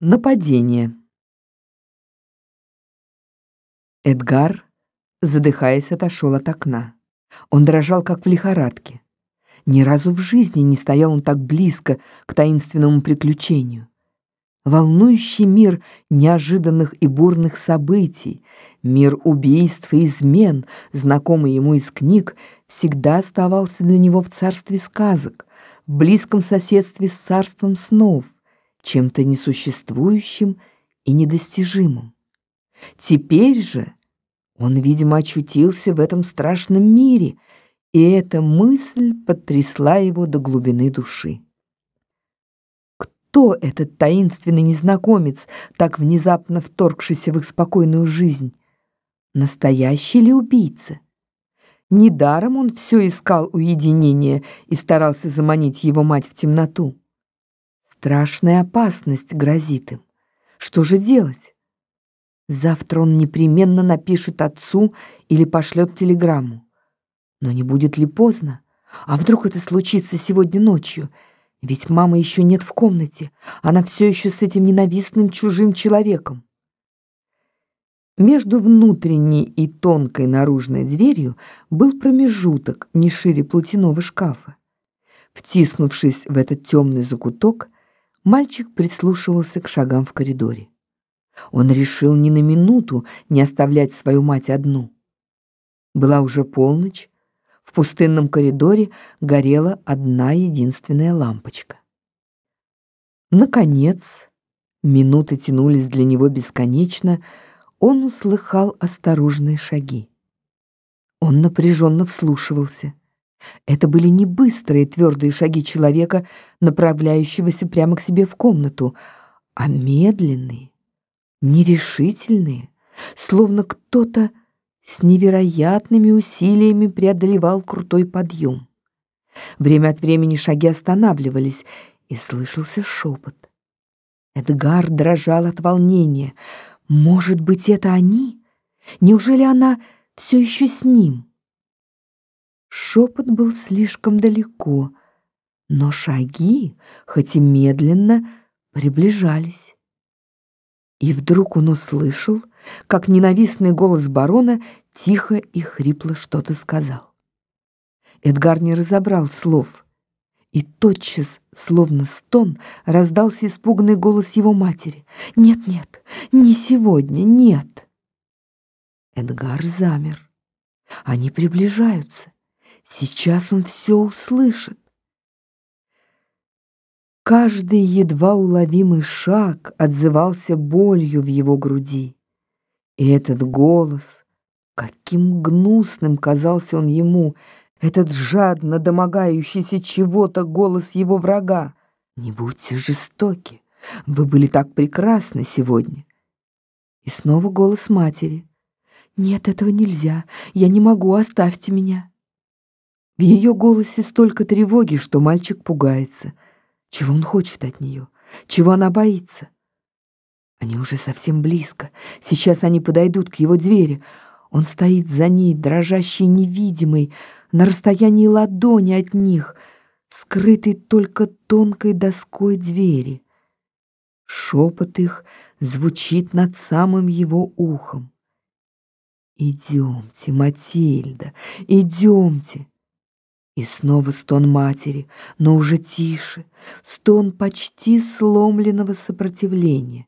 Нападение. Эдгар, задыхаясь, отошел от окна. Он дрожал, как в лихорадке. Ни разу в жизни не стоял он так близко к таинственному приключению. Волнующий мир неожиданных и бурных событий, мир убийств и измен, знакомый ему из книг, всегда оставался для него в царстве сказок, в близком соседстве с царством снов чем-то несуществующим и недостижимым. Теперь же он, видимо, очутился в этом страшном мире, и эта мысль потрясла его до глубины души. Кто этот таинственный незнакомец, так внезапно вторгшийся в их спокойную жизнь? Настоящий ли убийца? Недаром он все искал уединения и старался заманить его мать в темноту. Страшная опасность грозит им. Что же делать? Завтра он непременно напишет отцу или пошлет телеграмму. Но не будет ли поздно? А вдруг это случится сегодня ночью? Ведь мамы еще нет в комнате. Она все еще с этим ненавистным чужим человеком. Между внутренней и тонкой наружной дверью был промежуток не шире платяного шкафа. Втиснувшись в этот темный закуток, Мальчик прислушивался к шагам в коридоре. Он решил ни на минуту не оставлять свою мать одну. Была уже полночь, в пустынном коридоре горела одна единственная лампочка. Наконец, минуты тянулись для него бесконечно, он услыхал осторожные шаги. Он напряженно вслушивался — это были не быстрые твердые шаги человека, направляющегося прямо к себе в комнату, а медленные, нерешительные, словно кто-то с невероятными усилиями преодолевал крутой подъем. Время от времени шаги останавливались, и слышался шепот. Эдгар дрожал от волнения. Может быть, это они? Неужели она все еще с ним? Шепот был слишком далеко, но шаги, хоть и медленно, приближались. И вдруг он услышал, как ненавистный голос барона тихо и хрипло что-то сказал. Эдгар не разобрал слов, и тотчас, словно стон, раздался испуганный голос его матери. «Нет, нет, не сегодня, нет!» Эдгар замер. Они приближаются. Сейчас он все услышит. Каждый едва уловимый шаг отзывался болью в его груди. И этот голос, каким гнусным казался он ему, этот жадно домогающийся чего-то голос его врага. «Не будьте жестоки, вы были так прекрасны сегодня». И снова голос матери. «Нет, этого нельзя, я не могу, оставьте меня». В ее голосе столько тревоги, что мальчик пугается. Чего он хочет от нее? Чего она боится? Они уже совсем близко. Сейчас они подойдут к его двери. Он стоит за ней, дрожащий невидимый, на расстоянии ладони от них, скрытый только тонкой доской двери. Шепот их звучит над самым его ухом. «Идемте, Матильда, идемте!» И снова стон матери, но уже тише, стон почти сломленного сопротивления.